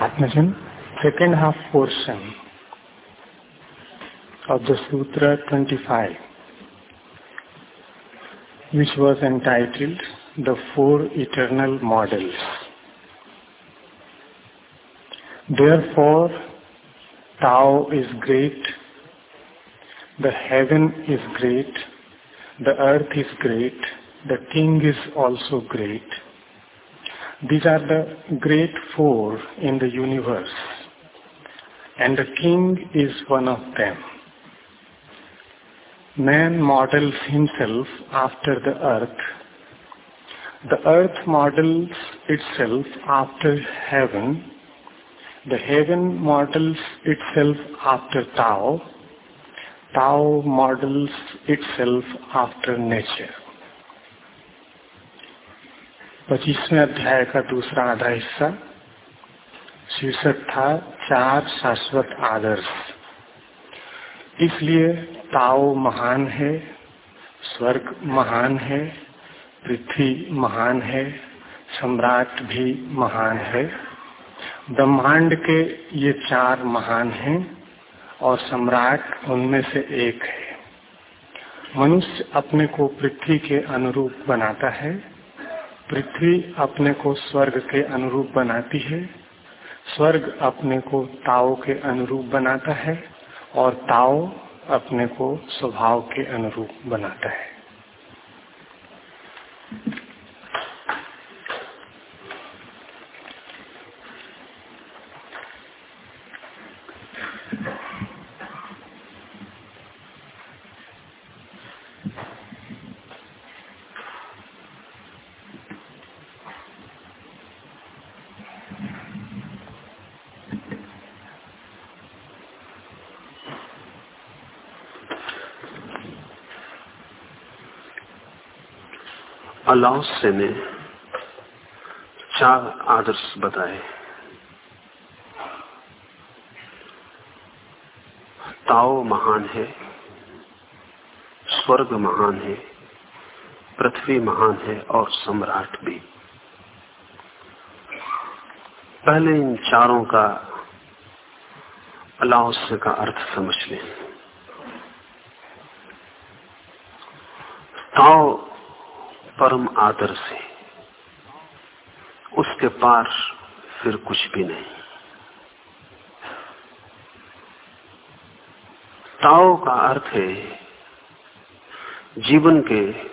Atmajan, second half portion of the Sutra 25, which was entitled The Four Eternal Models. Therefore, Tao is great, the heaven is great, the earth is great, the king is also great. These are the great four in the universe, and the king is one of them. Man models himself after the earth. The earth models itself after heaven. The heaven models itself after Tao. Tao models itself after nature. पच्चीसवें अध्याय का दूसरा आधा हिस्सा, शीर्षक था चार शाश्वत आदर्श। इसलिए ताओ महान है, स्वर्ग महान है, पृथ्वी महान है, सम्राट भी महान है। ब्रह्मांड के ये चार महान हैं और सम्राट उनमें से एक है। मनुष्य अपने को पृथ्वी के अनुरूप बनाता है पृथ्वी अपने को स्वर्ग के अनुरूप बनाती है। स्वर्ग अपने को ताओ के अनुरूप बनाता है और ताओ अपने को स्वभाव के अनुरूप बनाता है। अलाउसे ने चार आदर्श बताए। ताओ महान है, स्वर्ग महान है, पृथ्वी महान है और सम्राट भी। पहले इन चारों का अलाउस का अर्थ समझ लें ताओ परम आदर से। उसके पार फिर कुछ भी नहीं। ताओ का अर्थ है, जीवन के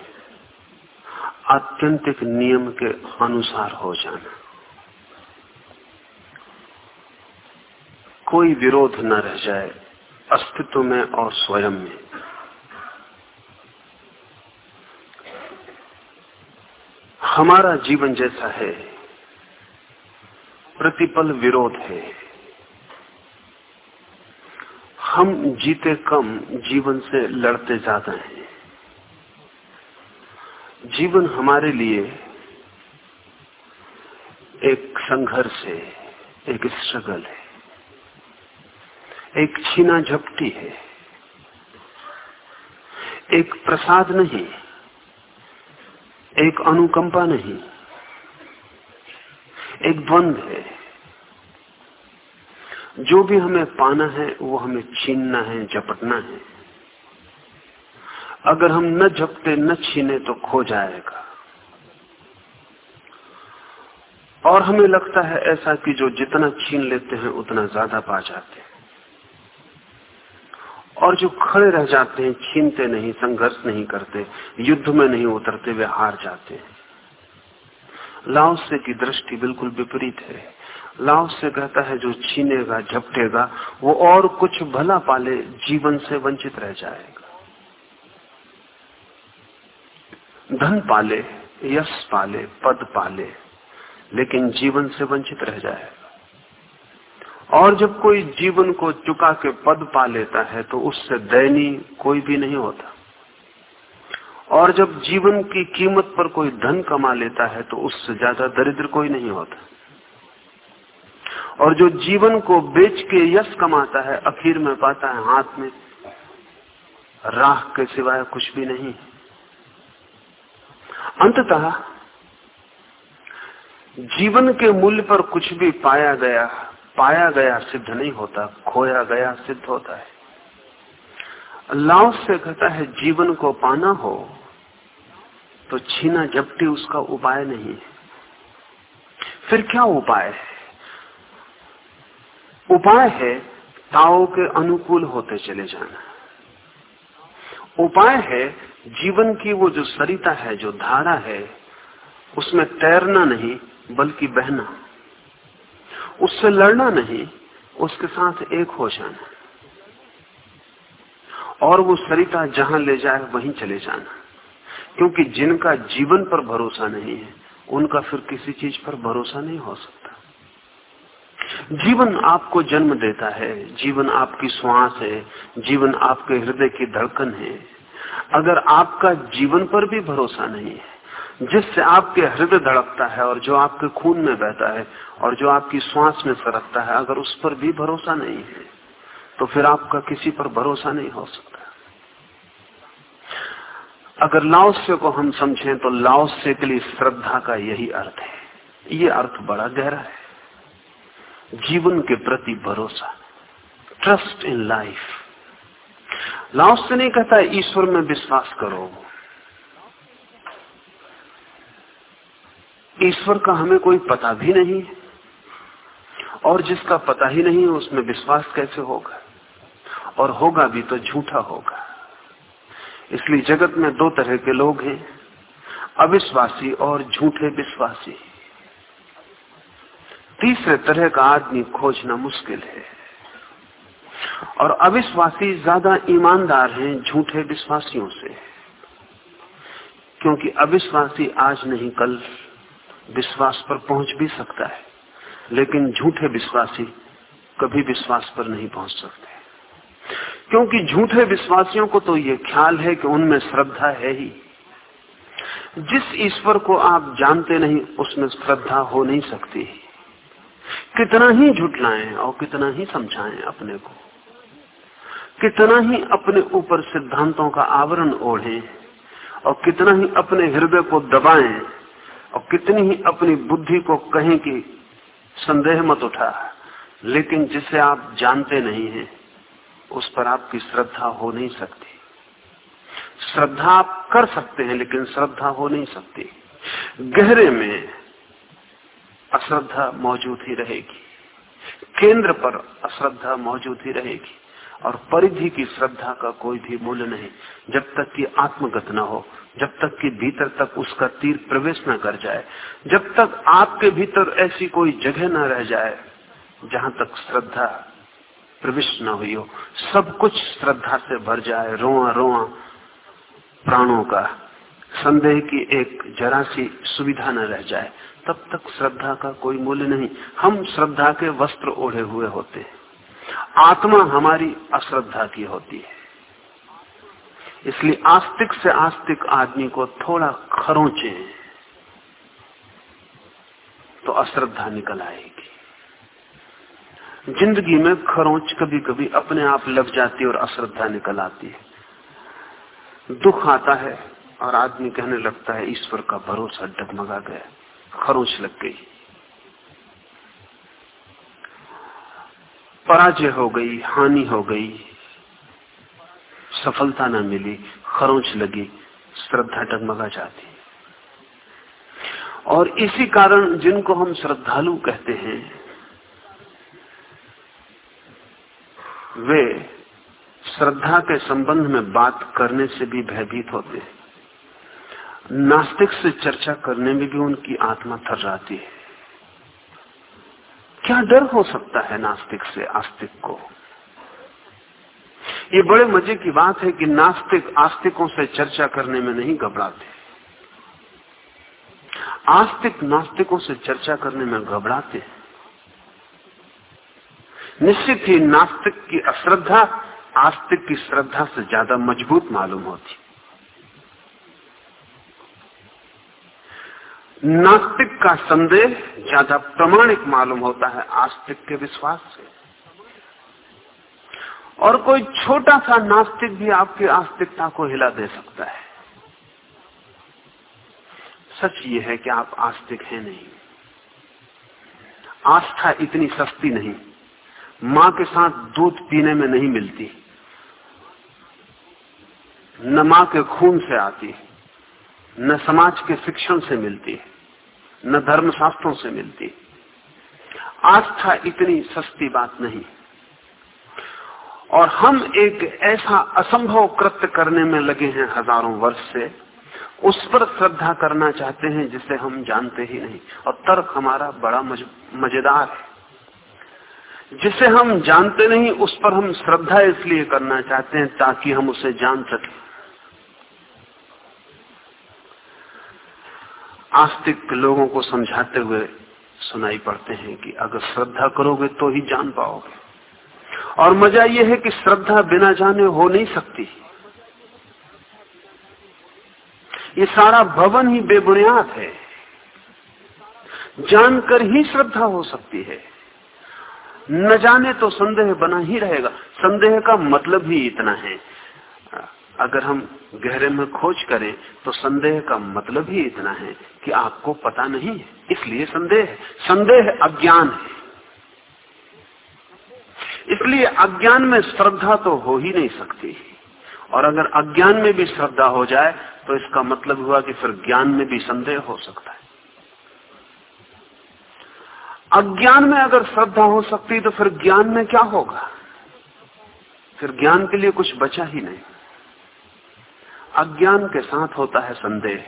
आत्यंतिक नियम के अनुसार हो जाना। कोई विरोध न रह जाए, अस्तित्व में और स्वयं में। हमारा जीवन जैसा है। प्रतिपल विरोध है। हम जीते कम जीवन से लड़ते ज़्यादा हैं। जीवन हमारे लिए एक संघर्ष है, एक स्ट्रगल है, एक छीना झपटी है, एक प्रसाद नहीं एक अनुकंपा नहीं, एक द्वंद है। जो भी हमें पाना है, वो हमें छीनना है, झपटना है। अगर हम न झपटे, न छीने तो खो जाएगा। और हमें लगता है ऐसा कि जो जितना छीन लेते हैं, उतना ज़्यादा पा जाते हैं। और जो खड़े रह जाते हैं, छीनते नहीं, संघर्ष नहीं करते, युद्ध में नहीं उतरते, वे हार जाते हैं। लाओसे की दृष्टि बिल्कुल विपरीत है। लाओ से कहता है, जो छीनेगा, झपटेगा, वो और कुछ भला पाले, जीवन से वंचित रह जाएगा। धन पाले, यश पाले, पद पाले, लेकिन जीवन से वंचित रह जाएगा। और जब कोई जीवन को चुका के पद पा लेता है तो उससे दयनीय कोई भी नहीं होता। और जब जीवन की कीमत पर कोई धन कमा लेता है तो उससे ज़्यादा दरिद्र कोई नहीं होता। और जो जीवन को बेच के यश कमाता है, अखीर में पाता है, हाथ में राह के सिवाय कुछ भी नहीं। अंततः जीवन के मूल्य पर कुछ भी पाया गया पाया गया सिद्ध नहीं होता, खोया गया सिद्ध होता है। लाओ से कहता है, जीवन को पाना हो तो छीना झपटी उसका उपाय नहीं है। फिर क्या उपाय है? उपाय है, ताओ के अनुकूल होते चले जाना। उपाय है, जीवन की वो जो सरिता है, जो धारा है, उसमें तैरना नहीं, बल्कि बहना। उससे लड़ना नहीं, उसके साथ एक हो जाना। और वो सरिता जहाँ ले जाए, वहीं चले जाना। क्योंकि जिनका जीवन पर भरोसा नहीं है, उनका फिर किसी चीज़ पर भरोसा नहीं हो सकता। जीवन आपको जन्म देता है, जीवन आपकी श्वास है, जीवन आपके हृदय की धड़कन है। अगर आपका जीवन पर भी भरोसा नहीं है जिससे आपके हृदय धड़कता है और जो आपके खून में बहता है और जो आपकी श्वास में सरकता है, अगर उस पर भी भरोसा नहीं है तो फिर आपका किसी पर भरोसा नहीं हो सकता। अगर लाओस्य को हम समझें तो लाओस्य के लिए श्रद्धा का यही अर्थ है। ये अर्थ बड़ा गहरा है। जीवन के प्रति भरोसा ट्रस्ट इन लाइफ लाओस्य नहीं कहता, ईश्वर, में विश्वास करो। ईश्वर का हमें कोई पता भी नहीं है। और जिसका पता ही नहीं है, उसमें विश्वास कैसे होगा? और होगा भी तो झूठा होगा। इसलिए जगत में दो तरह के लोग हैं, अविश्वासी और झूठे विश्वासी। तीसरे तरह का आदमी खोजना मुश्किल है। और अविश्वासी ज़्यादा ईमानदार हैं झूठे विश्वासियों से, क्योंकि अविश्वासी आज नहीं, कल विश्वास पर पहुँच भी सकता है, लेकिन झूठे विश्वासी कभी विश्वास पर नहीं पहुँच सकते। क्योंकि झूठे विश्वासियों को तो ये ख्याल है कि उनमें श्रद्धा है ही। जिस ईश्वर को आप जानते नहीं, उसमें श्रद्धा हो नहीं सकती। कितना ही झुटलाएँ और कितना ही समझाएँ अपने को। कितना ही अपने ऊपर सिद्धांतों का आवरण ओढ़े और कितना ही अपने हृदय को दबाएँ और कितनी ही अपनी बुद्धि को कहें कि संदेह मत उठा। लेकिन जिसे आप जानते नहीं हैं, उस पर आपकी श्रद्धा हो नहीं सकती। श्रद्धा आप कर सकते हैं, लेकिन श्रद्धा हो नहीं सकती। गहरे में अश्रद्धा मौजूद ही रहेगी। केंद्र पर अश्रद्धा मौजूद ही रहेगी। और परिधि की श्रद्धा का कोई भी मूल्य नहीं। जब तक कि आत्मगत न हो, जब तक कि भीतर तक उसका तीर प्रवेश न कर जाए, जब तक आपके भीतर ऐसी कोई जगह न रह जाए, जहाँ तक श्रद्धा प्रविष्ट न हुई हो, सब कुछ श्रद्धा से भर जाए, रोआ रोआ प्राणों का, संदेह की एक जरा सी सुविधा न रह जाए, तब तक श्रद्धा का कोई मूल्य नहीं। हम श्रद्धा के वस्त्र ओढ़े हुए होते हैं। आत्मा हमारी अश्रद्धा की होती है। इसलिए आस्तिक से आस्तिक आदमी को थोड़ा खरोचे तो अश्रद्धा निकल आएगी। ज़िंदगी में खरोच कभी कभी अपने आप लग जाती है और अश्रद्धा निकल आती है। दुख आता है और आदमी कहने लगता है, ईश्वर का भरोसा डगमगा गया, खरोच लग गई। पराजय हो गई, हानि हो गई, सफलता न मिली, खरोच लगी, श्रद्धा डगमगा जाती। और इसी कारण जिनको हम श्रद्धालु कहते हैं, वे श्रद्धा के संबंध में बात करने से भी भयभीत होते हैं। नास्तिक से चर्चा करने में भी उनकी आत्मा थर जाती है। क्या डर हो सकता है नास्तिक से, आस्तिक को? ये बड़े मज़े की बात है कि नास्तिक आस्तिकों से चर्चा करने में नहीं घबराते। आस्तिक नास्तिकों से चर्चा करने में घबराते निश्चित ही नास्तिक की अश्रद्धा आस्तिक की श्रद्धा से ज़्यादा मज़बूत मालूम होती। नास्तिक का संदेह ज़्यादा प्रमाणिक मालूम होता है, आस्तिक के विश्वास से। और कोई छोटा सा नास्तिक भी आपकी आस्तिकता को हिला दे सकता है। सच ये है कि आप आस्तिक हैं नहीं। आस्था इतनी सस्ती नहीं। माँ के साथ दूध पीने में नहीं मिलती। न माँ के खून से आती, न समाज के शिक्षण से मिलती। न धर्मशास्त्रों से मिलती। आस्था इतनी सस्ती बात नहीं। और हम एक ऐसा असंभव कृत्य करने में लगे हैं हज़ारों वर्ष से, उस पर श्रद्धा करना चाहते हैं जिसे हम जानते ही नहीं। और तर्क हमारा बड़ा मज़ेदार है। जिसे हम जानते नहीं, उस पर हम श्रद्धा इसलिए करना चाहते हैं ताकि हम उसे जान सकें। आस्तिक लोगों को समझाते हुए सुनाई पड़ते हैं कि अगर श्रद्धा करोगे तो ही जान पाओगे। और मज़ा यह है कि श्रद्धा बिना जाने हो नहीं सकती। ये सारा भवन ही बेबुनियाद है। जानकर ही श्रद्धा हो सकती है। न जाने तो संदेह बना ही रहेगा। संदेह का मतलब ही इतना है। अगर हम गहरे में खोज करें तो संदेह का मतलब ही इतना है कि आपको पता नहीं है। इसलिए संदेह है संदेह अज्ञान है। इसलिए अज्ञान में श्रद्धा तो हो ही नहीं सकती। और अगर अज्ञान में भी श्रद्धा हो जाए तो इसका मतलब हुआ कि फिर ज्ञान में भी संदेह हो सकता है। अज्ञान में अगर श्रद्धा हो सकती तो फिर ज्ञान में क्या होगा? फिर ज्ञान के लिए कुछ बचा ही नहीं। अज्ञान के साथ होता है संदेह।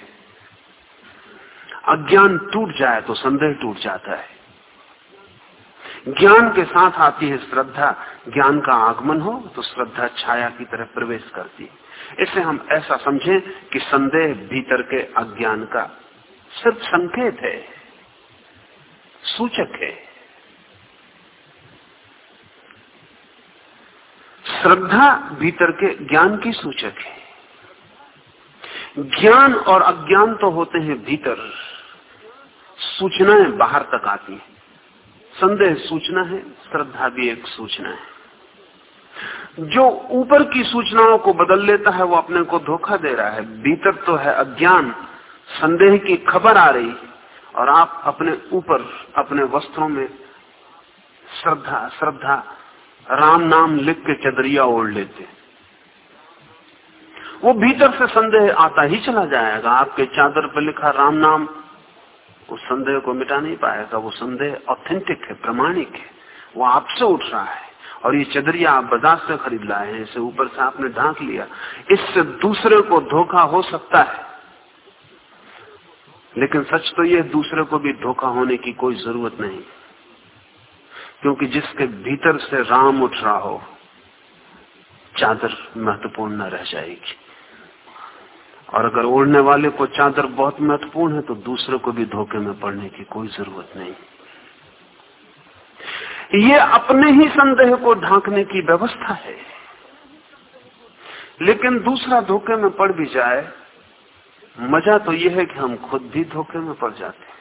अज्ञान टूट जाए तो संदेह टूट जाता है। ज्ञान के साथ आती है श्रद्धा। ज्ञान का आगमन हो तो श्रद्धा छाया की तरह प्रवेश करती है। इसे हम ऐसा समझें कि संदेह भीतर के अज्ञान का सिर्फ़ संकेत है, सूचक है। श्रद्धा भीतर के ज्ञान की सूचक है। ज्ञान और अज्ञान तो होते हैं भीतर। सूचनाएँ बाहर तक आती हैं। संदेह सूचना है, श्रद्धा भी एक सूचना है। जो ऊपर की सूचनाओं को बदल लेता है, वो अपने को धोखा दे रहा है। भीतर तो है अज्ञान, संदेह की खबर आ रही, और आप अपने ऊपर, अपने वस्त्रों में श्रद्धा श्रद्धा, राम नाम लिख के चदरिया ओढ़ लेते वो भीतर से संदेह आता ही चला जाएगा। आपके चादर पर लिखा राम नाम, उस संदेह को मिटा नहीं पाएगा। वो संदेह ऑथेंटिक है, प्रमाणिक है। वो आपसे उठ रहा है। और ये चदरिया आप बाज़ार से खरीद लाए हैं, इसे ऊपर से आपने ढांक लिया। इससे दूसरे को धोखा हो सकता है। लेकिन सच तो यह दूसरे को भी धोखा होने की कोई ज़रूरत नहीं। क्योंकि जिसके भीतर से राम उठ रहा हो, चादर महत्वपूर्ण न रह जाएगी। और अगर ओढ़ने वाले को चादर बहुत महत्वपूर्ण है तो दूसरे को भी धोखे में पड़ने की कोई ज़रूरत नहीं। ये अपने ही संदेह को ढांकने की व्यवस्था है। लेकिन दूसरा धोखे में पड़ भी जाए, मज़ा तो यह है कि हम खुद भी धोखे में पड़ जाते हैं।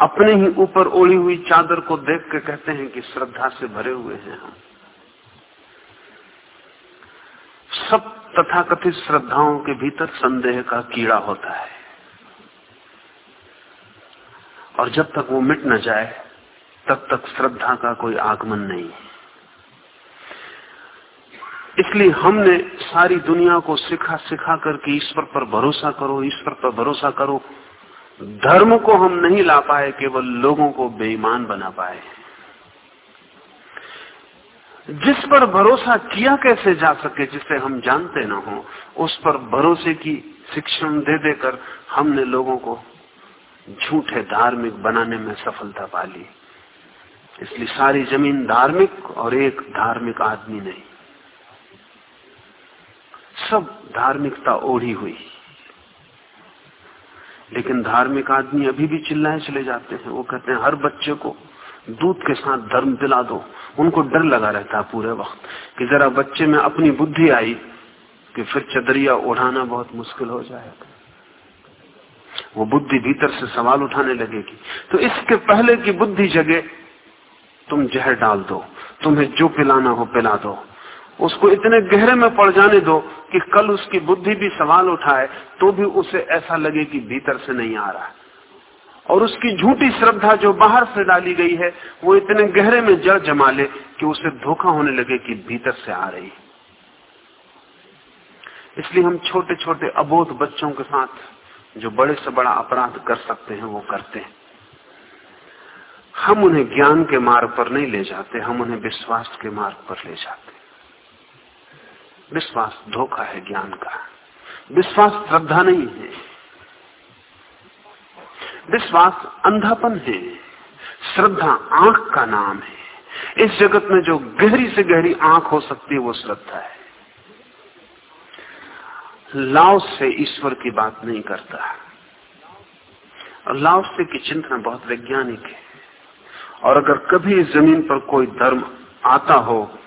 अपने ही ऊपर ओढ़ी हुई चादर को देख के कहते हैं कि श्रद्धा से भरे हुए हैं हम सब तथाकथित श्रद्धाओं के भीतर संदेह का कीड़ा होता है। और जब तक वो मिट न जाए, तब तक श्रद्धा का कोई आगमन नहीं। इसलिए हमने सारी दुनिया को सिखा सिखा करके ईश्वर पर भरोसा करो, ईश्वर पर भरोसा करो। धर्म को हम नहीं ला पाए, केवल लोगों को बेईमान बना पाए। जिस पर भरोसा किया कैसे जा सके जिसे हम जानते ना हो, उस पर भरोसे की शिक्षण दे देकर हमने लोगों को झूठे धार्मिक बनाने में सफलता पा ली। इसलिए सारी ज़मीन धार्मिक और एक धार्मिक आदमी नहीं। सब धार्मिकता ओढ़ी हुई। लेकिन धार्मिक आदमी अभी भी चिल्लाए चले जाते हैं। वो कहते हैं, हर बच्चे को दूध के साथ धर्म दिला दो। उनको डर लगा रहता है पूरे वक्त कि जरा बच्चे में अपनी बुद्धि आई कि फिर चदरिया उड़ाना बहुत मुश्किल हो जाएगा। वो बुद्धि भीतर से सवाल उठाने लगेगी। तो इसके पहले की बुद्धि जगह तुम जहर डाल दो, तुम्हें जो पिलाना हो पिला दो। उसको इतने गहरे में पड़ जाने दो कि कल उसकी बुद्धि भी सवाल उठाए तो भी उसे ऐसा लगे कि भीतर से नहीं आ रहा और उसकी झूठी श्रद्धा जो बाहर से डाली गई है, वो इतने गहरे में जड़ जमा ले कि उसे धोखा होने लगे कि भीतर से आ रही इसलिए हम छोटे छोटे अबोध बच्चों के साथ जो बड़े से बड़ा अपराध कर सकते हैं, वो करते हैं। हम उन्हें ज्ञान के मार्ग पर नहीं ले जाते, हम उन्हें विश्वास के मार्ग पर ले जाते विश्वास धोखा है ज्ञान का। विश्वास श्रद्धा नहीं है। विश्वास, अंधापन है। श्रद्धा, आँख का नाम है। इस जगत में जो गहरी से गहरी आँख हो सकती है, वो श्रद्धा है। लाव से ईश्वर की बात नहीं करता। लाव से की चिंतन बहुत वैज्ञानिक है। और अगर कभी इस ज़मीन पर कोई धर्म आता हो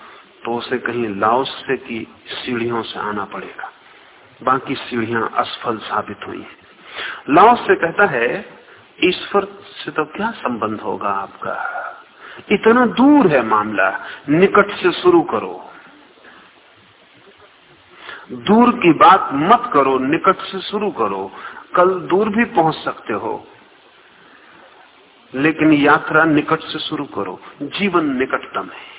तो उसे कहीं लाओसे की सीढ़ियों से आना पड़ेगा। बाकी सीढ़ियाँ असफल साबित हुई है। लाओस से कहता है ईश्वर से तो क्या संबंध होगा आपका? इतना दूर है मामला, निकट से शुरू करो। दूर की बात मत करो, निकट से शुरू करो। कल दूर भी पहुँच सकते हो, लेकिन यात्रा निकट से शुरू करो। जीवन निकटतम है।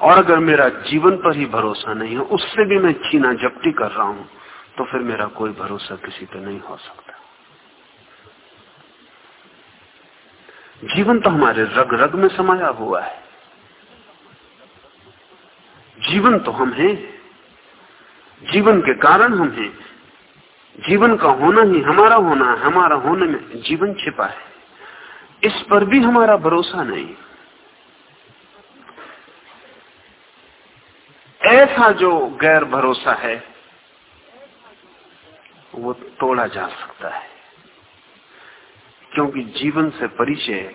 और अगर मेरा जीवन पर ही भरोसा नहीं है, उससे भी मैं छीना जपटी कर रहा हूँ। तो फिर मेरा कोई भरोसा किसी पे नहीं हो सकता। जीवन तो हमारे रग रग में समाया हुआ है। जीवन तो हम हैं। जीवन के कारण हम हैं। जीवन का होना ही हमारा होना है। हमारा होने में जीवन छिपा है। इस पर भी हमारा भरोसा नहीं। ऐसा जो गैर भरोसा है वो तोड़ा जा सकता है। क्योंकि जीवन से परिचय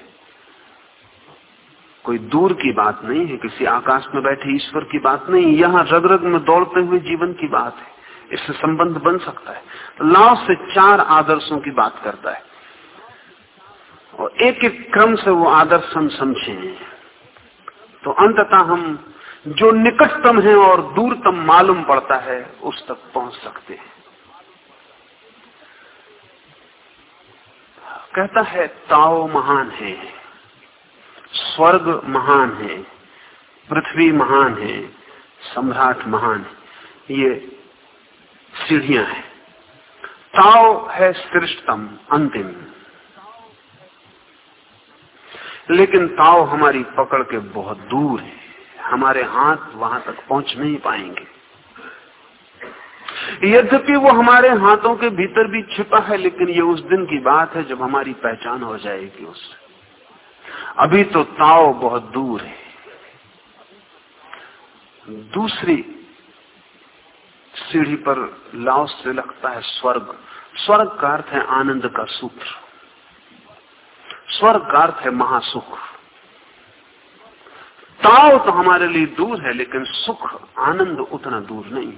कोई दूर की बात नहीं है, किसी आकाश में बैठे ईश्वर की बात नहीं यहाँ रग रग में दौड़ते हुए जीवन की बात है। इससे संबंध बन सकता है। लाव से चार आदर्शों की बात करता है। और एक एक क्रम से वो आदर्श हम समझे तो अंततः हम जो निकटतम है और दूरतम मालूम पड़ता है, उस तक पहुँच सकते हैं। कहता है, ताओ महान है, स्वर्ग महान है, पृथ्वी महान है, सम्राट महान है। ये सीढ़ियाँ हैं। ताओ है श्रेष्ठतम, अंतिम। लेकिन ताओ हमारी पकड़ के बहुत दूर है। हमारे हाथ वहाँ तक पहुँच नहीं पाएँगे। यद्यपि वो हमारे हाथों के भीतर भी छिपा है, लेकिन ये उस दिन की बात है जब हमारी पहचान हो जाएगी उससे। अभी तो ताओ बहुत दूर है। दूसरी सीढ़ी पर लाओस से लगता है स्वर्ग। स्वर्ग का अर्थ है आनंद का सूत्र। स्वर्ग का अर्थ है महासुख। ताव तो हमारे लिए दूर है, लेकिन सुख, आनंद उतना दूर नहीं।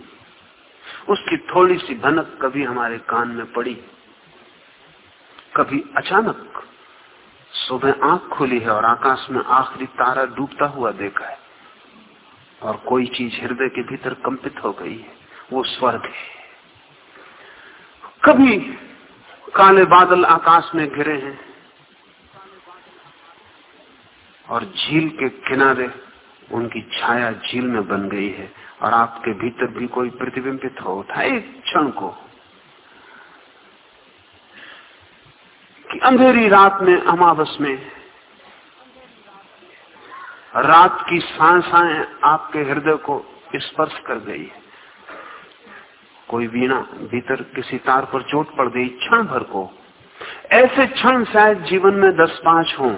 उसकी थोड़ी सी भनक कभी हमारे कान में पड़ी, कभी अचानक सुबह आँख खुली है और आकाश में आखिरी तारा डूबता हुआ देखा है और कोई चीज़ हृदय के भीतर कंपित हो गई है, वो स्वर्ग है। कभी काले बादल आकाश में घिरे हैं और झील के किनारे उनकी छाया झील में बन गई है और आपके भीतर भी कोई प्रतिबिंबित हो उठा एक क्षण को कि अंधेरी रात में, अमावस में, रात की सांसाएँ आपके हृदय को स्पर्श कर गई। कोई वीणा भीतर किसी तार पर चोट पड़ गई, क्षण भर को। ऐसे क्षण शायद जीवन में दस पाँच हों।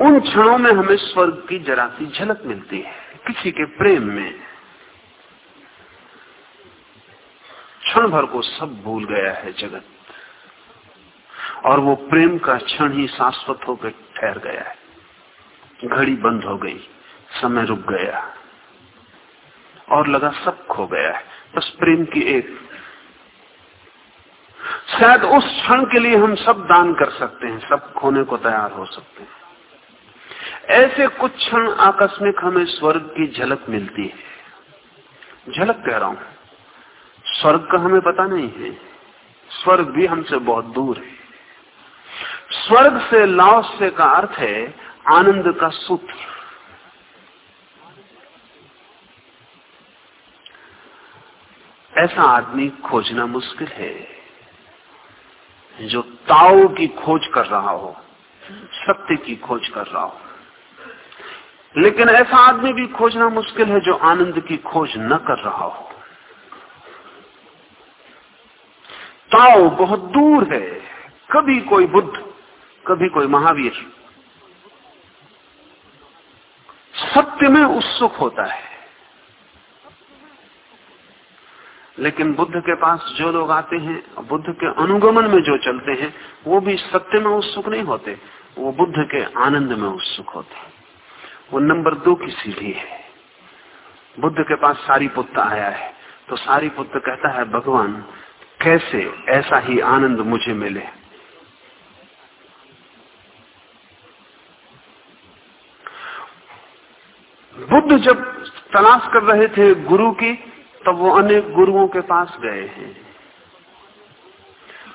उन क्षणों में हमें स्वर्ग की जरा सी झलक मिलती है, किसी के प्रेम में। क्षण भर को सब भूल गया है जगत, और वो प्रेम का क्षण ही शाश्वत होकर ठहर गया है। घड़ी बंद हो गई, समय रुक गया, और लगा सब खो गया है, बस प्रेम की एक। शायद उस क्षण के लिए हम सब दान कर सकते हैं, सब खोने को तैयार हो सकते हैं। ऐसे कुछ क्षण आकस्मिक हमें स्वर्ग की झलक मिलती है। झलक कह रहा हूँ, स्वर्ग का हमें पता नहीं है, स्वर्ग भी हमसे बहुत दूर है। स्वर्ग से लाओस्य का अर्थ है आनंद का सूत्र। ऐसा आदमी खोजना मुश्किल है, जो ताओ की खोज कर रहा हो सत्य की खोज कर रहा हो। लेकिन ऐसा आदमी भी खोजना मुश्किल है जो आनंद की खोज न कर रहा हो। ताओ बहुत दूर है। कभी कोई बुद्ध, कभी कोई महावीर। सत्य में उत्सुक होता है। लेकिन बुद्ध के पास जो लोग आते हैं, बुद्ध के अनुगमन में जो चलते हैं, वो भी सत्य में उत्सुक नहीं होते। वो बुद्ध के आनंद में उत्सुक होते वो नंबर दो की सीढ़ी है। बुद्ध के पास सारी पुत्र आया है। तो सारी पुत्र कहता है, भगवान, कैसे ऐसा ही आनंद मुझे मिले? बुद्ध जब तलाश कर रहे थे गुरु की, तब वो अनेक गुरुओं के पास गए हैं।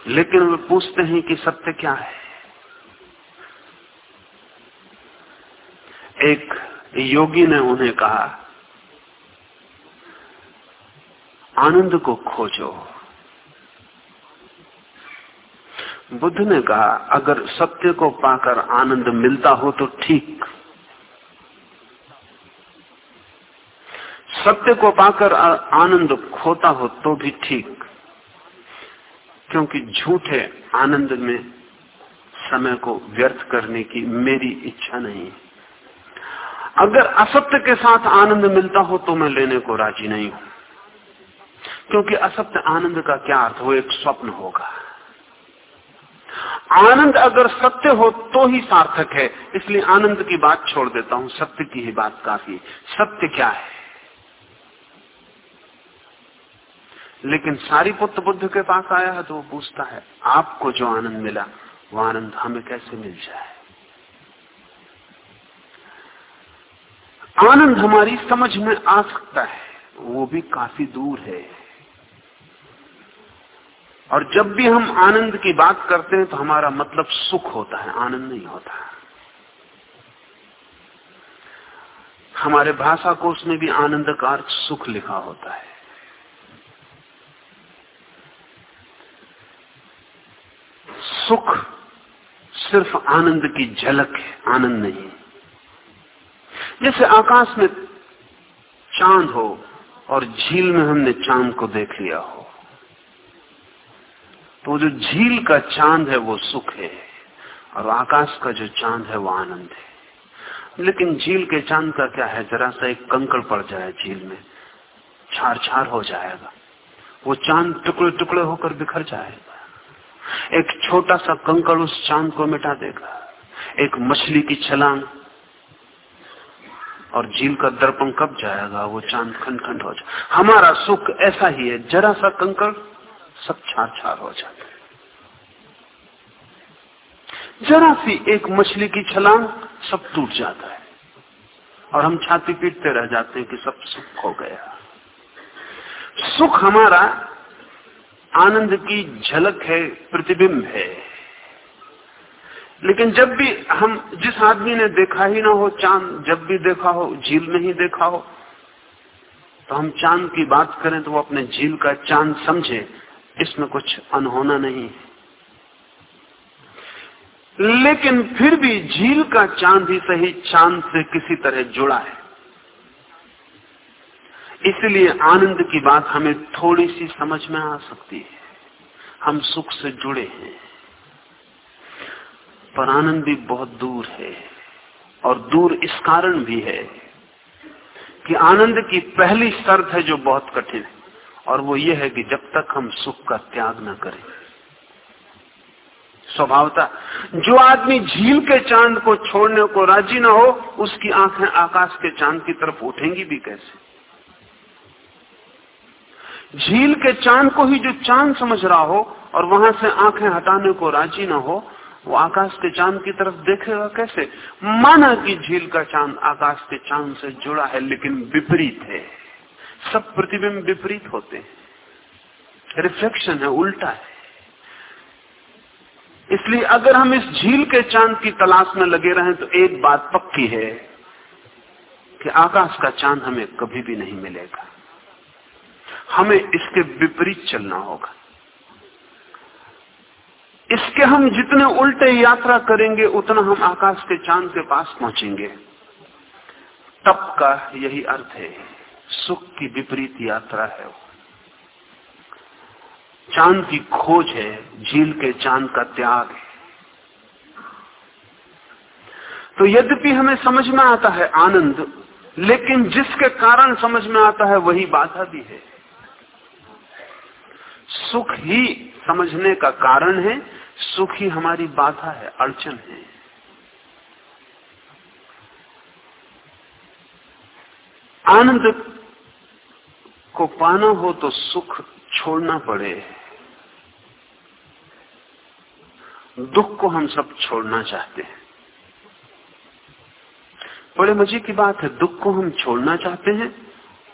लेकिन वे पूछते हैं कि सत्य क्या है? एक योगी ने उन्हें कहा, आनंद को खोजो। बुद्ध ने कहा, अगर सत्य को पाकर आनंद मिलता हो तो ठीक। सत्य को पाकर आनंद खोता हो तो भी ठीक, क्योंकि झूठे आनंद में समय को व्यर्थ करने की मेरी इच्छा नहीं अगर असत्य के साथ आनंद मिलता हो तो मैं लेने को राज़ी नहीं हूँ। क्योंकि असत्य आनंद का क्या अर्थ हो? एक स्वप्न होगा। आनंद अगर सत्य हो तो ही सार्थक है। इसलिए आनंद की बात छोड़ देता हूँ। सत्य की ही बात काफ़ी सत्य क्या है? लेकिन सारी पुत्र बुद्ध के पास आया है तो वो पूछता है, आपको जो आनंद मिला, वो आनंद हमें कैसे मिल जाए? आनंद हमारी समझ में आ सकता है, वो भी काफ़ी दूर है। और जब भी हम आनंद की बात करते हैं तो हमारा मतलब सुख होता है, आनंद नहीं होता। हमारे भाषा कोष में भी आनंद का अर्थ सुख लिखा होता है। सुख सिर्फ़ आनंद की झलक है, आनंद नहीं। जैसे आकाश में चाँद हो और झील में हमने चाँद को देख लिया हो। तो जो झील का चाँद है वो सुख है और आकाश का जो चाँद है वो आनंद है। लेकिन झील के चाँद का क्या है? जरा सा एक कंकड़ पड़ जाए झील में छार छार हो जाएगा। वो चाँद टुकड़े टुकड़े होकर बिखर जाएगा। एक छोटा सा कंकड़ उस चाँद को मिटा देगा। एक मछली की छलांग और झील का दर्पण कब जाएगा? वो चाँद खंड खंड हो जाए हमारा सुख ऐसा ही है, जरा सा कंकड़ सब छार छार हो जाते जरा सी एक मछली की छलांग सब टूट जाता है। और हम छाती पीटते रह जाते हैं कि सब सुख हो गया। सुख हमारा आनंद की झलक है, प्रतिबिंब है। लेकिन जब भी हम जिस आदमी ने देखा ही ना हो चाँद, जब भी देखा हो, झील में ही देखा हो तो हम चाँद की बात करें तो वो अपने झील का चाँद समझे, इसमें कुछ अनहोना नहीं है। लेकिन फिर भी झील का चाँद ही सही चाँद से किसी तरह जुड़ा है। इसलिए आनंद की बात हमें थोड़ी सी समझ में आ सकती है। हम सुख से जुड़े हैं। पर आनंद भी बहुत दूर है और दूर इस कारण भी है कि आनंद की पहली शर्त है जो बहुत कठिन है, और वो ये है कि जब तक हम सुख का त्याग न करें। स्वभावता, जो आदमी झील के चाँद को छोड़ने को राज़ी ना हो, उसकी आँखें आकाश के चाँद की तरफ़ उठेंगी भी कैसे? झील के चाँद को ही जो चाँद समझ रहा हो, और वहाँ से आँखें हटाने को राज़ी ना हो वो आकाश के चाँद की तरफ़ देखेगा कैसे? माना कि झील का चाँद आकाश के चाँद से जुड़ा है, लेकिन विपरीत है। सब प्रतिबिंब विपरीत होते हैं। रिफ्लेक्शन है, उल्टा है। इसलिए अगर हम इस झील के चाँद की तलाश में लगे रहें तो एक बात पक्की है कि आकाश का चाँद हमें कभी भी नहीं मिलेगा। हमें इसके विपरीत चलना होगा। इसके हम जितने उल्टे यात्रा करेंगे, उतना हम आकाश के चाँद के पास पहुँचेंगे। तप का यही अर्थ है, सुख की विपरीत यात्रा है चाँद की खोज है, झील के चाँद का त्याग है। तो यद्यपि हमें समझ में आता है आनंद, लेकिन जिसके कारण समझ में आता है, वही बाधा भी है। सुख ही समझने का कारण है, सुख ही हमारी बाधा है, अड़चन है। आनंद को पाना हो तो सुख छोड़ना पड़े। दुख को हम सब छोड़ना चाहते हैं। बड़े मज़े की बात है, दुख को हम छोड़ना चाहते हैं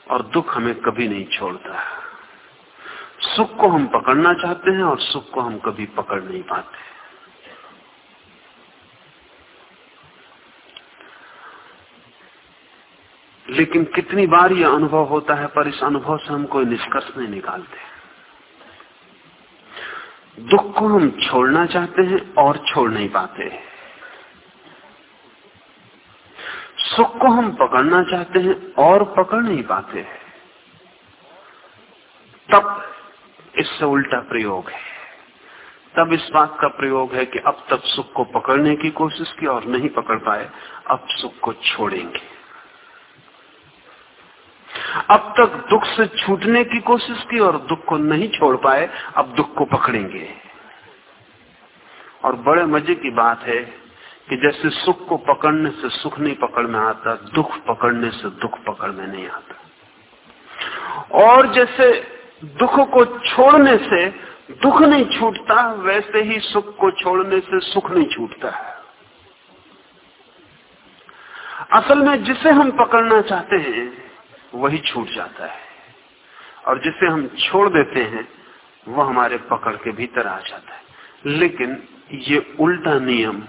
और दुख हमें कभी नहीं छोड़ता। सुख को हम पकड़ना चाहते हैं और सुख को हम कभी पकड़ नहीं पाते। लेकिन कितनी बार यह अनुभव होता है पर इस अनुभव से हम कोई निष्कर्ष नहीं निकालते। दुख को हम छोड़ना चाहते हैं और छोड़ नहीं पाते। सुख को हम पकड़ना चाहते हैं और पकड़ नहीं पाते। तब इससे उल्टा प्रयोग है। तब इस बात का प्रयोग है कि अब तक सुख को पकड़ने की कोशिश की और नहीं पकड़ पाए, अब सुख को छोड़ेंगे। अब तक दुख से छूटने की कोशिश की और दुख को नहीं छोड़ पाए, अब दुख को पकड़ेंगे। और बड़े मज़े की बात है कि जैसे सुख को पकड़ने से सुख नहीं पकड़ में आता, दुख पकड़ने से दुख पकड़ में नहीं आता। और जैसे दुख को छोड़ने से दुख नहीं छूटता, वैसे ही सुख को छोड़ने से सुख नहीं छूटता है। असल में जिसे हम पकड़ना चाहते हैं, वही छूट जाता है। और जिसे हम छोड़ देते हैं वो हमारे पकड़ के भीतर आ जाता है। लेकिन ये उल्टा नियम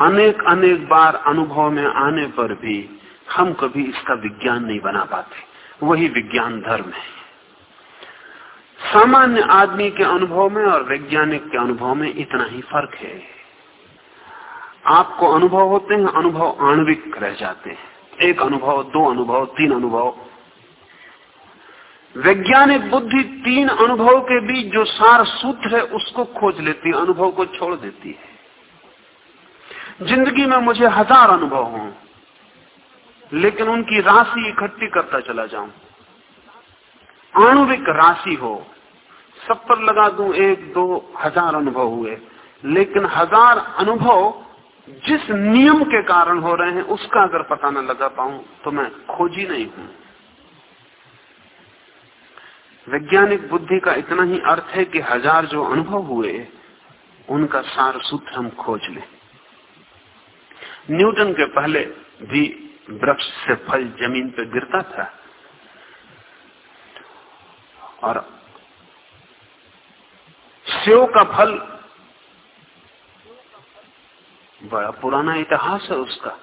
अनेक अनेक बार अनुभव में आने पर भी हम कभी इसका विज्ञान नहीं बना पाते। वही विज्ञान धर्म है। सामान्य आदमी के अनुभव में और वैज्ञानिक के अनुभव में इतना ही फ़र्क है। आपको अनुभव होते हैं, अनुभव आणविक रह जाते हैं। एक अनुभव, दो अनुभव, तीन अनुभव। वैज्ञानिक बुद्धि तीन अनुभव के बीच जो सार सूत्र है, उसको खोज लेती है, अनुभव को छोड़ देती है। ज़िंदगी में मुझे हज़ार अनुभव हों, लेकिन उनकी राशि इकट्ठी करता चला जाऊँ। आणुविक राशि हो, सब पर लगा दू एक, दो, हज़ार अनुभव हुए। लेकिन हज़ार अनुभव जिस नियम के कारण हो रहे हैं, उसका अगर पता न लगा पाऊँ तो मैं खोजी नहीं हूँ। वैज्ञानिक बुद्धि का इतना ही अर्थ है कि हज़ार जो अनुभव हुए, उनका सार सूत्र हम खोज लें। न्यूटन के पहले भी वृक्ष से फल ज़मीन पर गिरता था। और सेव का फल, बड़ा पुराना इतिहास है उसका।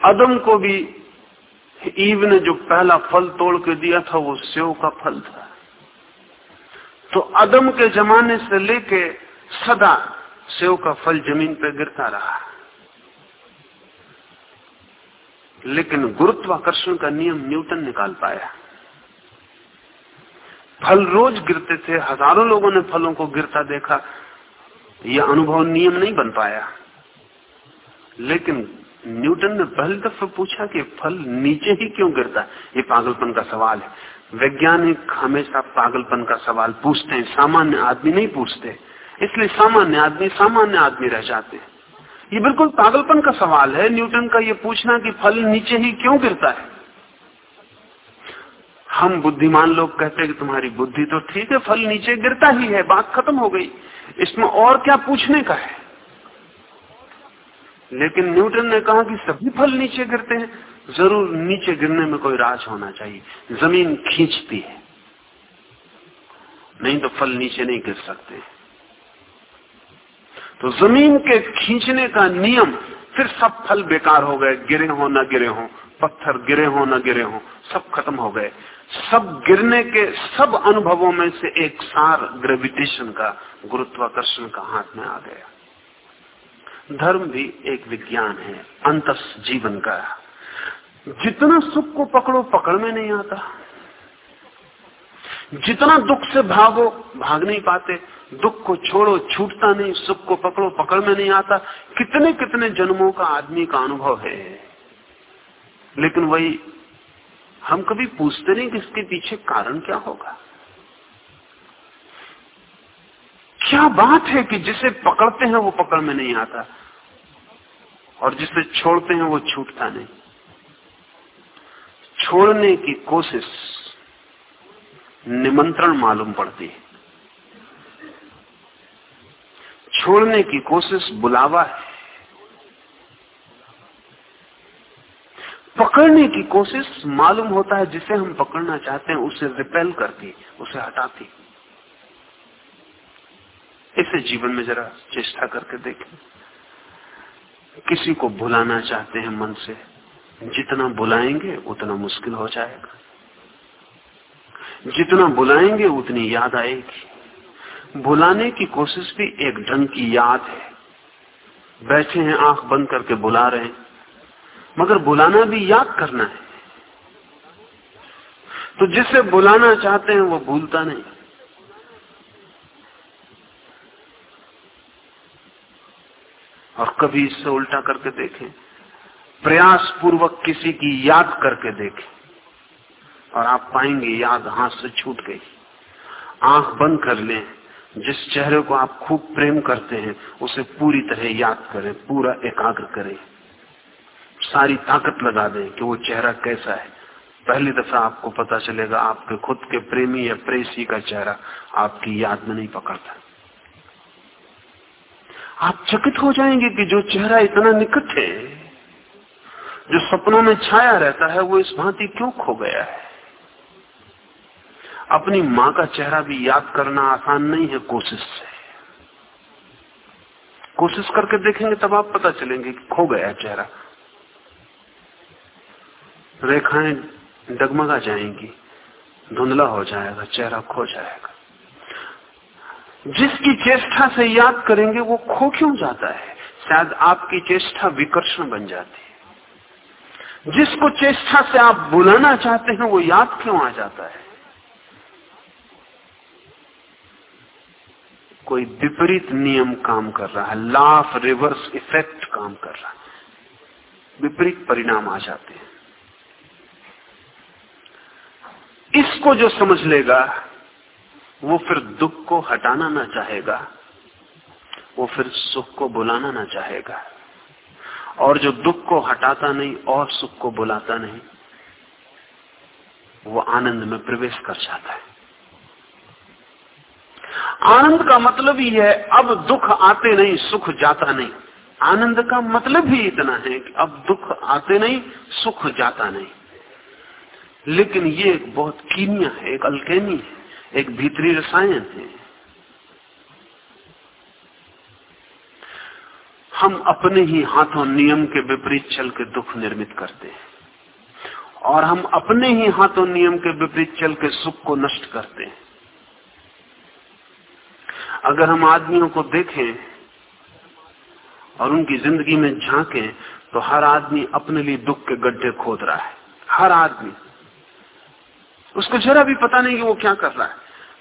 अदम को भी ईव ने जो पहला फल तोड़ के दिया था, वो सेव का फल था। तो अदम के जमाने से लेके सदा सेव का फल ज़मीन पे गिरता रहा। लेकिन गुरुत्वाकर्षण का नियम न्यूटन निकाल पाया। फल रोज गिरते थे, हज़ारों लोगों ने फलों को गिरता देखा। यह अनुभव नियम नहीं बन पाया। लेकिन न्यूटन ने पहली दफे पूछा कि फल नीचे ही क्यों गिरता? है ये पागलपन का सवाल है। वैज्ञानिक हमेशा पागलपन का सवाल पूछते हैं, सामान्य आदमी नहीं पूछते। इसलिए सामान्य आदमी सामान्य आदमी रह जाते ये बिल्कुल पागलपन का सवाल है। न्यूटन का ये पूछना कि फल नीचे ही क्यों गिरता है? हम बुद्धिमान लोग कहते हैं कि तुम्हारी बुद्धि तो ठीक है, फल नीचे गिरता ही है, बात खत्म हो गई। इसमें और क्या पूछने का है? लेकिन न्यूटन ने कहा कि सभी फल नीचे गिरते हैं। ज़रूर नीचे गिरने में कोई राज होना चाहिए। ज़मीन खींचती है। नहीं तो फल नीचे नहीं गिर सकते। तो ज़मीन के खींचने का नियम फिर सब फल बेकार हो गए, गिरे हो न गिरे हो, पत्थर गिरे हो न गिरे हो, सब खत्म हो गए। सब गिरने के सब अनुभवों में से एक सार ग्रेविटेशन का, गुरुत्वाकर्षण का हाथ में आ गया। धर्म भी एक विज्ञान है अंत जीवन का। जितना सुख को पकड़ो, पकड़ में नहीं आता। जितना दुख से भागो, भाग नहीं पाते। दुख को छोड़ो, छूटता नहीं, सुख को पकड़ो, पकड़ में नहीं आता। कितने कितने जन्मों का आदमी का अनुभव है। लेकिन वही, हम कभी पूछते नहीं कि इसके पीछे कारण क्या होगा। क्या बात है कि जिसे पकड़ते हैं वो पकड़ में नहीं आता। और जिसे छोड़ते हैं वो छूटता नहीं। छोड़ने की कोशिश निमंत्रण मालूम पड़ती है। छोड़ने की कोशिश बुलावा है। पकड़ने की कोशिश मालूम होता है, जिसे हम पकड़ना चाहते हैं, उसे रिपेल करती, उसे हटाती। इसे जीवन में जरा चेष्टा करके देखें। किसी को भुलाना चाहते हैं मन से, जितना बुलाएँगे, उतना मुश्किल हो जाएगा। जितना बुलाएँगे उतनी याद आएगी। बुलाने की कोशिश भी एक ढंग की याद है। बैठे हैं, आँख बंद करके बुला रहे हैं। मगर बुलाना भी याद करना है। तो जिसे बुलाना चाहते हैं, वो भूलता नहीं। और कभी इससे उल्टा करके देखें। प्रयास पूर्वक किसी की याद करके देखें। और आप पाएँगे याद हाथ से छूट गई। आँख बंद कर लें। जिस चेहरे को आप खूब प्रेम करते हैं, उसे पूरी तरह याद करें, पूरा एकाग्र करें। सारी ताकत लगा दें कि वो चेहरा कैसा है। पहली दफ़ा आपको पता चलेगा, आपके खुद के प्रेमी या प्रेसी का चेहरा आपकी याद में नहीं पकड़ता। आप चकित हो जाएँगे कि जो चेहरा इतना निकट है, जो सपनों में छाया रहता है, वो इस भांति क्यों खो गया है? अपनी माँ का चेहरा भी याद करना आसान नहीं है कोशिश से। कोशिश करके देखेंगे तब आप पता चलेंगे कि खो गया चेहरा। रेखाएँ डगमगा जाएँगी, धुंधला हो जाएगा, चेहरा खो जाएगा। जिसकी चेष्टा से याद करेंगे वो खो क्यों जाता है? शायद आपकी चेष्टा विकर्षण बन जाती है। जिसको चेष्टा से आप बुलाना चाहते हैं वो याद क्यों आ जाता है? कोई विपरीत नियम काम कर रहा है लाफ रिवर्स इफ़ेक्ट काम कर रहा है। विपरीत परिणाम आ जाते हैं। इसको जो समझ लेगा, वो फिर दुख को हटाना ना चाहेगा, वो फिर सुख को बुलाना ना चाहेगा। और जो दुख को हटाता नहीं और सुख को बुलाता नहीं, वो आनंद में प्रवेश कर जाता है। आनंद का मतलब ही है, अब दुख आते नहीं, सुख जाता नहीं। आनंद का मतलब ही इतना है कि अब दुख आते नहीं, सुख जाता नहीं। लेकिन ये एक बहुत कीमिया है, एक अल्केमी है, एक भीतरी रसायन है। हम अपने ही हाथों नियम के विपरीत चल के दुख निर्मित करते हैं। और हम अपने ही हाथों नियम के विपरीत चल के सुख को नष्ट करते हैं। अगर हम आदमियों को देखें और उनकी ज़िंदगी में झांकें तो हर आदमी अपने लिए दुख के गड्ढे खोद रहा है। हर आदमी। उसको जरा भी पता नहीं कि वो क्या कर रहा है।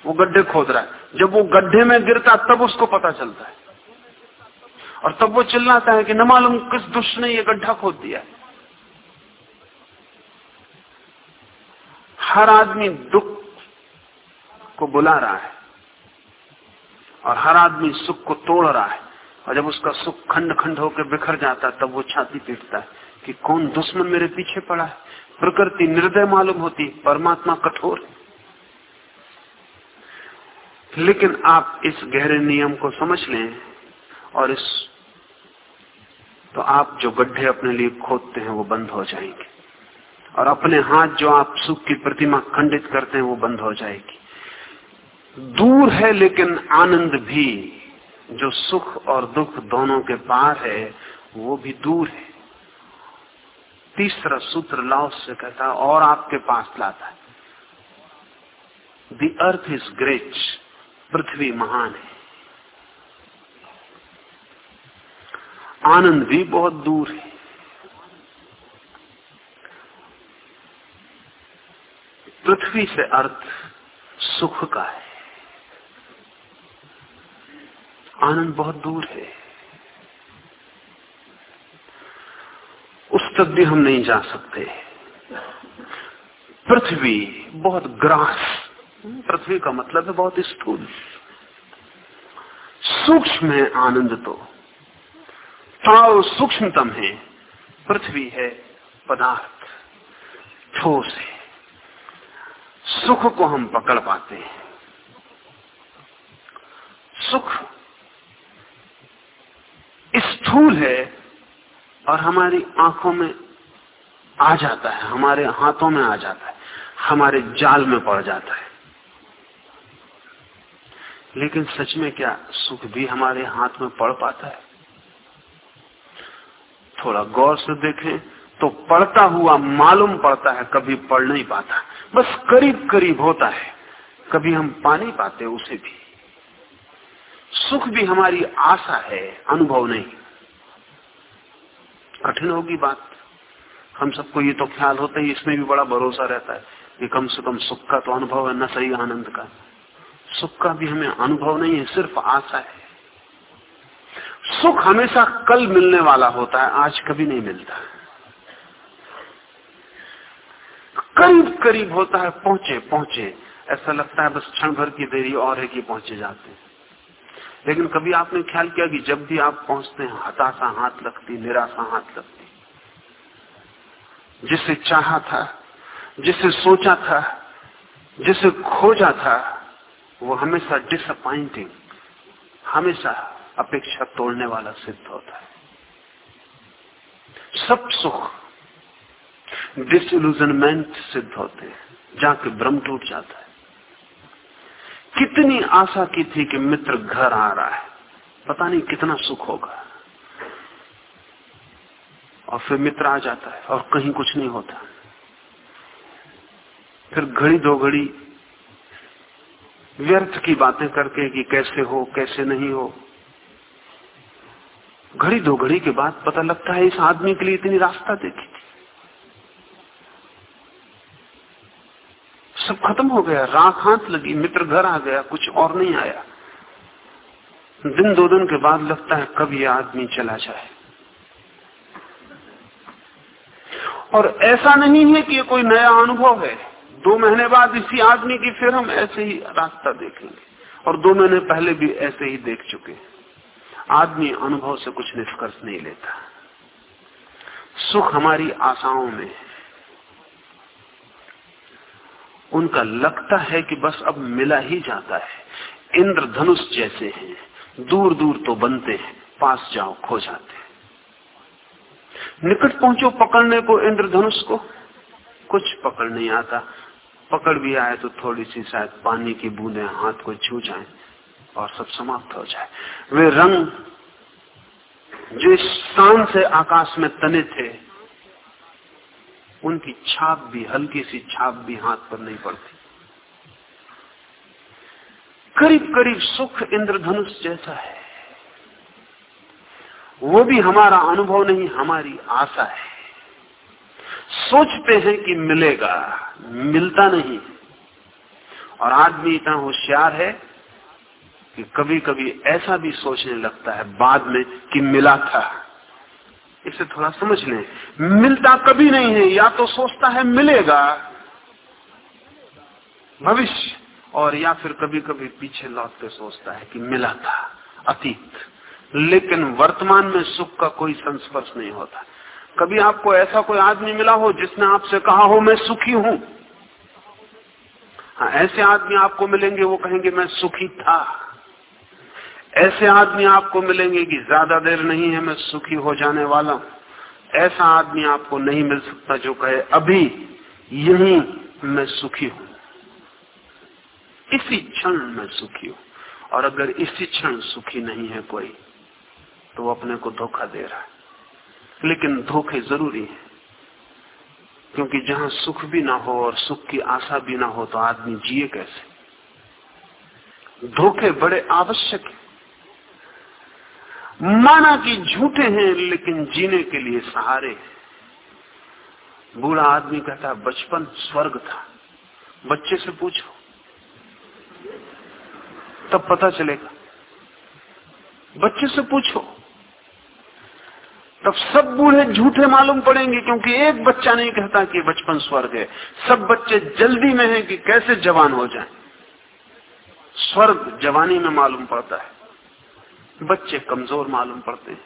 वो गड्ढे खोद रहा है। जब वो गड्ढे में गिरता तब उसको पता चलता है। और तब वो चिल्लाता है कि न मालूम किस दुष्ट ने ये गड्ढा खोद दिया हर आदमी दुख को बुला रहा है। और हर आदमी सुख को तोड़ रहा है। और जब उसका सुख खंड खंड होकर बिखर जाता है, तब वो छाती पीटता है कि कौन दुश्मन मेरे पीछे पड़ा है। प्रकृति निर्दय मालूम होती, परमात्मा कठोर लेकिन आप इस गहरे नियम को समझ लें और इस तो आप जो गड्ढे अपने लिए खोदते हैं, वो बंद हो जाएँगे। और अपने हाथ जो आप सुख की प्रतिमा खंडित करते हैं, वो बंद हो जाएगी। दूर है लेकिन आनंद भी, जो सुख और दुख दोनों के पार है, वो भी दूर है। तीसरा सूत्र लाओ से कहता और आपके पास लाता है। दी अर्थ इज़ ग्रेट पृथ्वी महान है। आनंद भी बहुत दूर है। पृथ्वी से अर्थ सुख का है। आनंद बहुत दूर है। उस तक भी हम नहीं जा सकते। पृथ्वी बहुत ग्रास। पृथ्वी का मतलब है बहुत स्थूल। सूक्ष्म है आनंद तो। ताव सूक्ष्मतम है। पृथ्वी है पदार्थ। ठोस है। सुख को हम पकड़ पाते हैं। सुख स्थूल है और हमारी आँखों में आ जाता है, हमारे हाथों में आ जाता है, हमारे जाल में पड़ जाता है। लेकिन सच में क्या सुख भी हमारे हाथ में पड़ पाता है? थोड़ा गौर से देखें तो पड़ता हुआ मालूम पड़ता है, कभी पढ़ नहीं पाता। बस करीब करीब होता है, कभी हम पा नहीं पाते उसे भी। सुख भी हमारी आशा है, अनुभव नहीं। कठिन होगी बात। हम सबको ये तो ख्याल होता है इसमें भी बड़ा भरोसा रहता है कि कम से कम सुख का तो अनुभव है, न सही आनंद का। सुख का भी हमें अनुभव नहीं है, सिर्फ़ आशा है। सुख हमेशा कल मिलने वाला होता है, आज कभी नहीं मिलता। करीब करीब होता है, पहुँचे पहुँचे। ऐसा लगता है बस क्षण भर की देरी और है कि पहुँचे जाते हैं। लेकिन कभी आपने ख्याल किया कि जब भी आप पहुँचते हैं, हताशा हाथ लगती, निराशा हाथ लगती। जिसे चाहा था जिसे सोचा था जिसे खोजा था, वो हमेशा डिसअपॉइंटिंग हमेशा अपेक्षा तोड़ने वाला सिद्ध होता है। सब सुख डिसइल्यूजनमेंट सिद्ध होते हैं जाके भ्रम टूट जाता है। कितनी आशा की थी कि मित्र घर आ रहा है। पता नहीं कितना सुख होगा। और फिर मित्र आ जाता है और कहीं कुछ नहीं होता। फिर घड़ी दो घड़ी व्यर्थ की बातें करके कि कैसे हो, कैसे नहीं हो। घड़ी दो घड़ी के बाद पता लगता है इस आदमी के लिए इतनी रास्ता देखी थी सब खत्म हो गया, राख हाथ लगी, मित्र घर आ गया, कुछ और नहीं आया। दिन दो दिन के बाद लगता है कब ये आदमी चला जाए। और ऐसा नहीं है कि ये कोई नया अनुभव है। दो महीने बाद इसी आदमी की फिर हम ऐसे ही रास्ता देखेंगे। और दो महीने पहले भी ऐसे ही देख चुके आदमी अनुभव से कुछ निष्कर्ष नहीं लेता। सुख हमारी आशाओं में है। उनका लगता है कि बस अब मिला ही जाता है। इंद्रधनुष जैसे हैं दूर दूर तो बनते हैं, पास जाओ, खो जाते हैं। निकट पहुंचो पकड़ने को इंद्रधनुष को। कुछ पकड़ नहीं आता। पकड़ भी आए तो थोड़ी सी शायद पानी की बूंदे हाथ को छू जाए और सब समाप्त हो जाए। वे रंग जो इस शान से आकाश में तने थे उनकी छाप भी, हल्की सी छाप भी हाथ पर नहीं पड़ती। करीब करीब सुख इंद्रधनुष जैसा है। वो भी हमारा अनुभव नहीं, हमारी आशा है। सोचते हैं कि मिलेगा, मिलता नहीं। और आदमी इतना होशियार है कि कभी कभी ऐसा भी सोचने लगता है बाद में कि मिला था। इसे थोड़ा समझ लें। मिलता कभी नहीं है, या तो सोचता है मिलेगा भविष्य, और या फिर कभी कभी पीछे लौट के सोचता है कि मिला था, अतीत। लेकिन वर्तमान में सुख का कोई संस्पर्श नहीं होता। कभी आपको ऐसा कोई आदमी मिला हो जिसने आपसे कहा हो, मैं सुखी हूँ हाँ ऐसे आदमी आपको मिलेंगे, वो कहेंगे, मैं सुखी था। ऐसे आदमी आपको मिलेंगे कि ज़्यादा देर नहीं है, मैं सुखी हो जाने वाला हूँ। ऐसा आदमी आपको नहीं मिल सकता जो कहे, अभी यही मैं सुखी हूँ। इसी क्षण मैं सुखी हूँ। और अगर इसी क्षण सुखी नहीं है कोई तो वो अपने को धोखा दे रहा है। लेकिन धोखे ज़रूरी है, क्योंकि जहाँ सुख भी ना हो और सुख की आशा भी ना हो तो आदमी जिए कैसे? धोखे बड़े आवश्यक है। माना कि झूठे हैं, लेकिन जीने के लिए सहारे हैं। बूढ़ा आदमी कहता, बचपन स्वर्ग था। बच्चे से पूछो, तब पता चलेगा। बच्चे से पूछो, तब सब बूढ़े झूठे मालूम पड़ेंगे, क्योंकि एक बच्चा नहीं कहता कि बचपन स्वर्ग है। सब बच्चे जल्दी में हैं कि कैसे जवान हो जाएँ। स्वर्ग जवानी में मालूम पड़ता है। बच्चे कमज़ोर मालूम पड़ते हैं।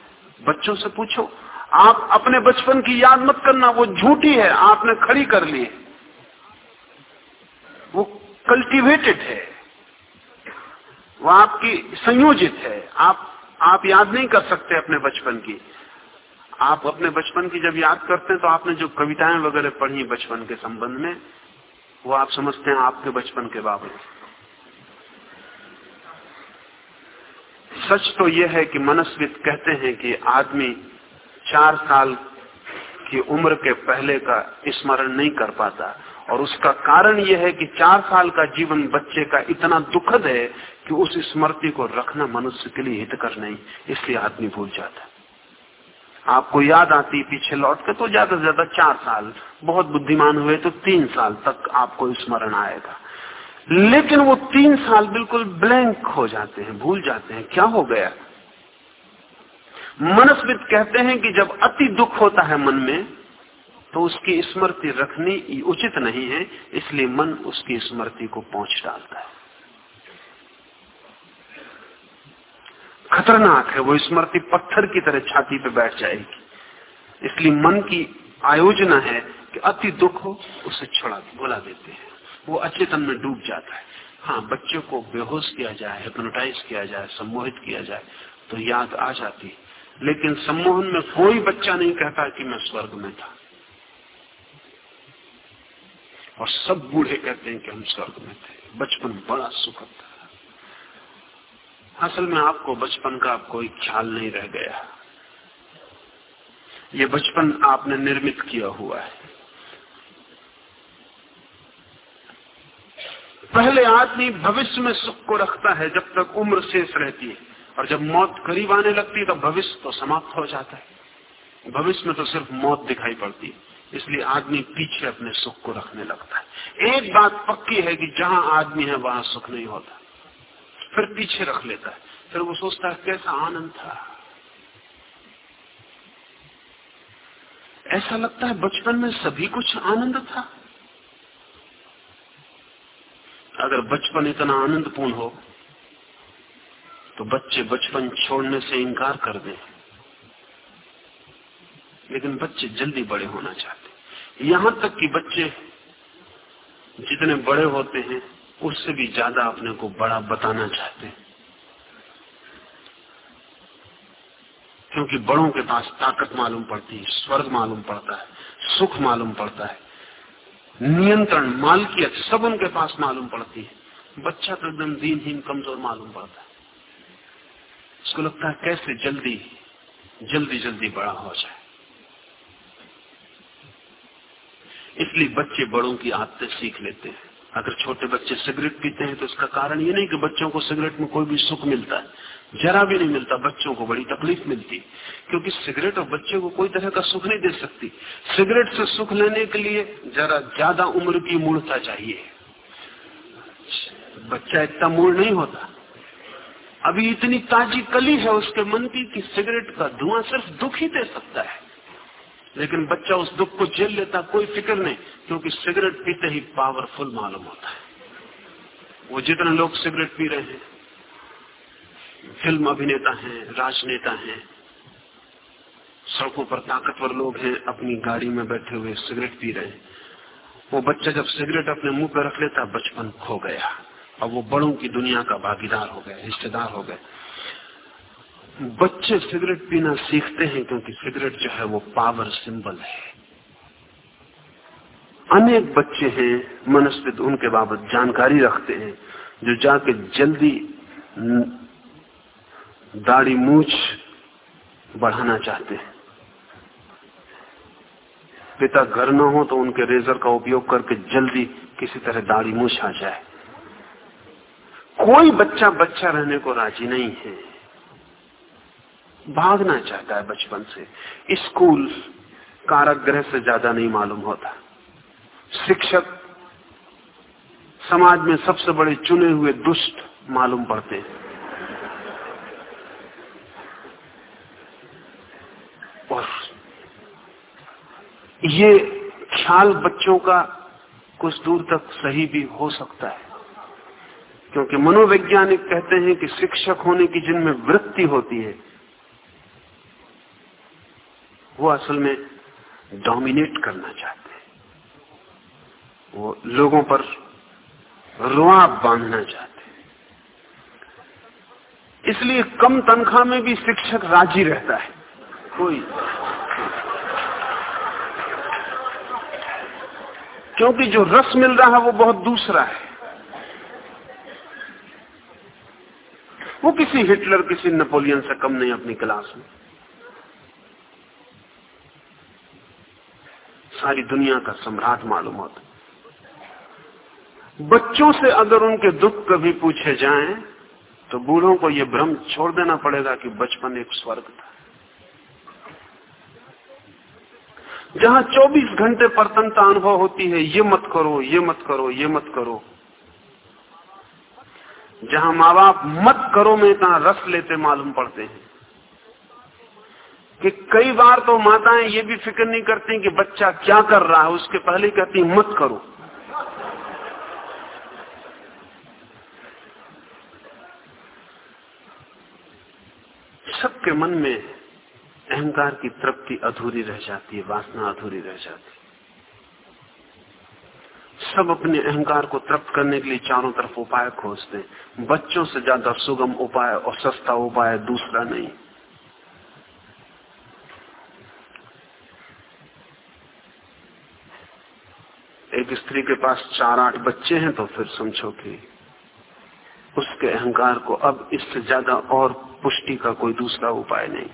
बच्चों से पूछो, आप अपने बचपन की याद मत करना, वो झूठी है, आपने खड़ी कर ली है। वो कल्टीवेटेड है। वो आपकी संयोजित है। आप आप याद नहीं कर सकते अपने बचपन की। आप अपने बचपन की जब याद करते हैं तो आपने जो कविताएँ वगैरह पढ़ी बचपन के संबंध में, वो आप समझते हैं आपके बचपन के बाबत सच तो यह है कि मनस्वित कहते हैं कि आदमी चार साल की उम्र के पहले का स्मरण नहीं कर पाता। और उसका कारण यह है कि चार साल का जीवन बच्चे का इतना दुखद है कि उस स्मृति को रखना मनुष्य के लिए हितकर नहीं, इसलिए आदमी भूल जाता। आपको याद आती, पीछे लौट के तो ज़्यादा से ज़्यादा चार साल, बहुत बुद्धिमान हुए तो तीन साल तक आपको स्मरण आएगा। लेकिन वो तीन साल बिल्कुल ब्लैंक हो जाते हैं, भूल जाते हैं। क्या हो गया? मनस्वित कहते हैं कि जब अति दुख होता है मन में तो उसकी स्मृति रखनी उचित नहीं है, इसलिए मन उसकी स्मृति को पहुँच डालता है। खतरनाक है, वो स्मृति पत्थर की तरह छाती पे बैठ जाएगी। इसलिए मन की आयोजना है कि अति दुख हो, उसे छोड़ा, भुला देते हैं। वो अचेतन में डूब जाता है। हाँ बच्चे को बेहोश किया जाए हिप्नोटाइज किया जाए, सम्मोहित किया जाए तो याद आ जाती लेकिन सम्मोहन में कोई बच्चा नहीं कहता कि मैं स्वर्ग में था। और सब बूढ़े कहते हैं कि हम स्वर्ग में थे। बचपन बड़ा सुखद था। असल में आपको बचपन का कोई ख्याल नहीं रह गया। ये बचपन आपने निर्मित किया हुआ है। पहले आदमी भविष्य में सुख को रखता है जब तक उम्र शेष रहती है। और जब मौत करीब आने लगती है तो भविष्य तो समाप्त हो जाता है। भविष्य में तो सिर्फ़ मौत दिखाई पड़ती है। इसलिए आदमी पीछे अपने सुख को रखने लगता है। एक बात पक्की है कि जहाँ आदमी है, वहाँ सुख नहीं होता। फिर पीछे रख लेता है। फिर वो सोचता है, कैसा आनंद था। ऐसा लगता है बचपन में सभी कुछ आनंद था। अगर बचपन इतना आनंदपूर्ण हो तो बच्चे बचपन छोड़ने से इनकार कर दें। लेकिन बच्चे जल्दी बड़े होना चाहते यहाँ तक कि बच्चे जितने बड़े होते हैं, उससे भी ज़्यादा अपने को बड़ा बताना चाहते हैं। क्योंकि बड़ों के पास ताकत मालूम पड़ती है स्वर्ग मालूम पड़ता है, सुख मालूम पड़ता है। नियंत्रण, मालकियत, सब उनके पास मालूम पड़ती है। बच्चा तो एकदम दीनहीन, कमज़ोर मालूम पड़ता है। उसको लगता है कैसे जल्दी जल्दी जल्दी बड़ा हो जाए। इसलिए बच्चे बड़ों की आदतें सीख लेते हैं। अगर छोटे बच्चे सिगरेट पीते हैं तो इसका कारण ये नहीं कि बच्चों को सिगरेट में कोई भी सुख मिलता है। जरा भी नहीं मिलता, बच्चों को बड़ी तकलीफ़ मिलती। क्योंकि सिगरेट और बच्चे को कोई तरह का सुख नहीं दे सकती। सिगरेट से सुख लेने के लिए जरा ज़्यादा उम्र की मूर्ता चाहिए। बच्चा इतना मूल नहीं होता। अभी इतनी ताजी कली है उसके मन की कि सिगरेट का धुआँ सिर्फ़ दुख ही दे सकता है। लेकिन बच्चा उस दुख को झेल लेता, कोई फ़िक्र नहीं, क्योंकि सिगरेट पीते ही पावरफुल मालूम होता है। वो जितने लोग सिगरेट पी रहे हैं फ़िल्म अभिनेता हैं, राजनेता हैं। सड़कों पर ताकतवर लोग हैं, अपनी गाड़ी में बैठे हुए सिगरेट पी रहे हैं। वो बच्चा जब सिगरेट अपने मुँह पर रख लेता, बचपन खो गया। और वो बड़ों की दुनिया का भागीदार हो गया, रिश्तेदार हो गए बच्चे सिगरेट पीना सीखते हैं क्योंकि सिगरेट जो है वो पावर सिंबल है। अनेक बच्चे हैं मनस्पित उनके बाबत जानकारी रखते हैं, जो जाके जल्दी दाढ़ी मूछ बढ़ाना चाहते हैं। पिता घर न हो तो उनके रेजर का उपयोग करके जल्दी किसी तरह दाढ़ी मूछ आ जाए। कोई बच्चा बच्चा रहने को राज़ी नहीं है। भागना चाहता है बचपन से। स्कूल कारागृह से ज़्यादा नहीं मालूम होता। शिक्षक समाज में सबसे बड़े चुने हुए दुष्ट मालूम पड़ते हैं और ये ख्याल बच्चों का कुछ दूर तक सही भी हो सकता है। क्योंकि मनोवैज्ञानिक कहते हैं कि शिक्षक होने की जिनमें वृत्ति होती है, वो असल में डोमिनेट करना चाहते हैं। वो लोगों पर रुआब बांधना चाहते हैं। इसलिए कम तनख्वाह में भी शिक्षक राज़ी रहता है। कोई क्योंकि जो रस मिल रहा है वो बहुत दूसरा है। वो किसी हिटलर, किसी नेपोलियन से कम नहीं अपनी क्लास में। सारी दुनिया का सम्राट मालूम होता बच्चों से अगर उनके दुख कभी पूछे जाएँ तो बूढ़ों को यह भ्रम छोड़ देना पड़ेगा कि बचपन एक स्वर्ग था। जहाँ 24 घंटे प्रतनता अनुभव होती है, ये मत करो, ये मत करो, ये मत करो। जहाँ माँ बाप मत करो में इतना रस लेते मालूम पड़ते हैं। कि कई बार तो माताएँ ये भी फ़िक्र नहीं करती कि बच्चा क्या कर रहा है, उसके पहले कहती मत करो। सबके मन में अहंकार की तृप्ति अधूरी रह जाती है, वासना अधूरी रह जाती है। सब अपने अहंकार को तृप्त करने के लिए चारों तरफ़ उपाय खोजते हैं। बच्चों से ज़्यादा सुगम उपाय और सस्ता उपाय दूसरा नहीं। एक स्त्री के पास चार आठ बच्चे हैं तो फिर समझो कि उसके अहंकार को अब इससे ज़्यादा और पुष्टि का कोई दूसरा उपाय नहीं।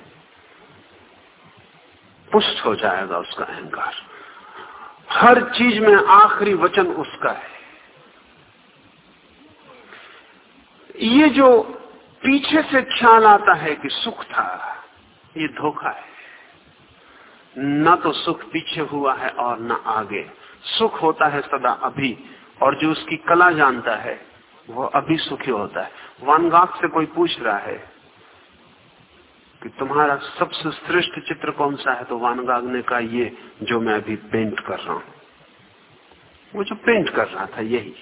पुष्ट हो जाएगा उसका अहंकार। हर चीज़ में आखिरी वचन उसका है। ये जो पीछे से ख्याल आता है कि सुख था, ये धोखा है। न तो सुख पीछे हुआ है और न आगे। सुख होता है सदा अभी, और जो उसकी कला जानता है, वो अभी सुखी होता है। वानगाक से कोई पूछ रहा है कि तुम्हारा सबसे श्रेष्ठ चित्र कौन सा है? तो वानगाग ने कहा, ये जो मैं अभी पेंट कर रहा हूँ। वो जो पेंट कर रहा था, यही।